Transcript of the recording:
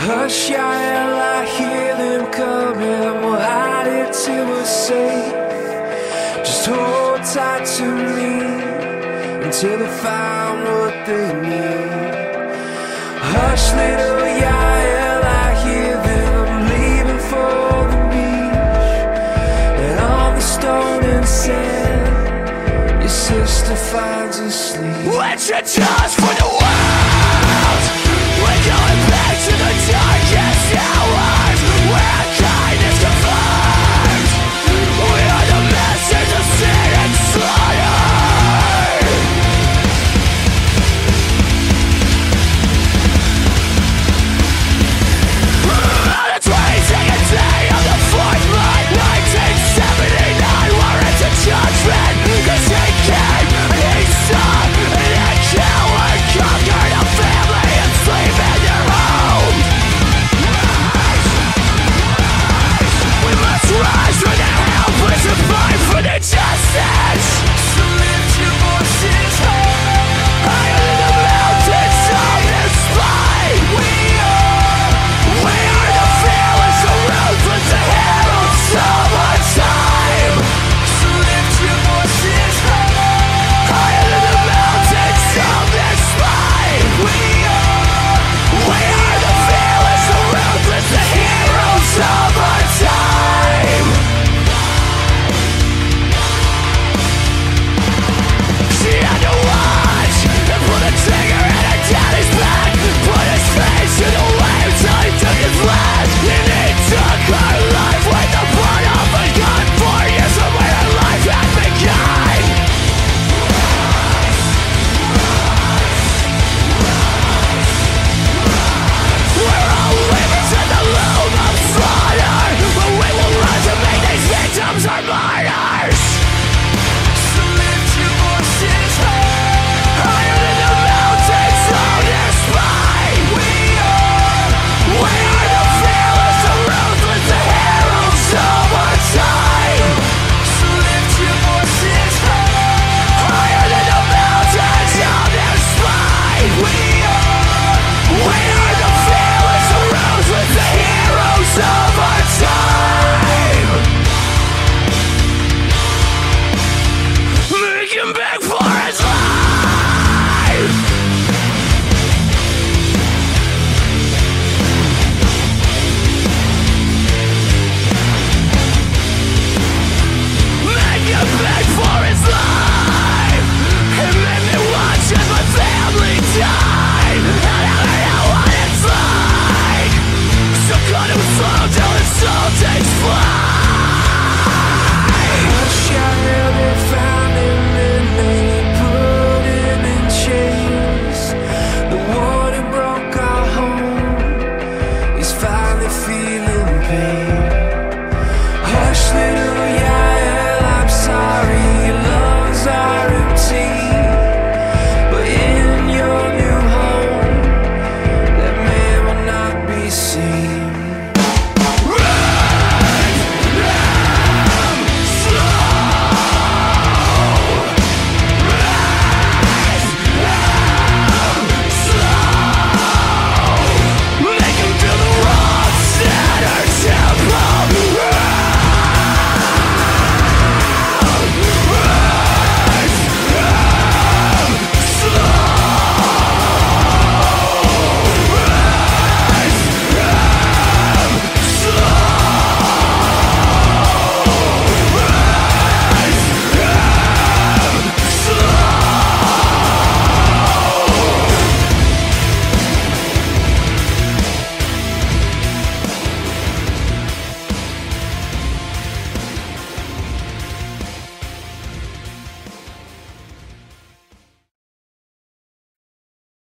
Hush, Yael, I hear them coming. We'll hide it till we're safe. Just hold tight to me until they find what they need. Hush, little Yael, I hear them leaving for the beach. And on the stone and sand, your sister finds a sleep. Let your just for the world We're going back to the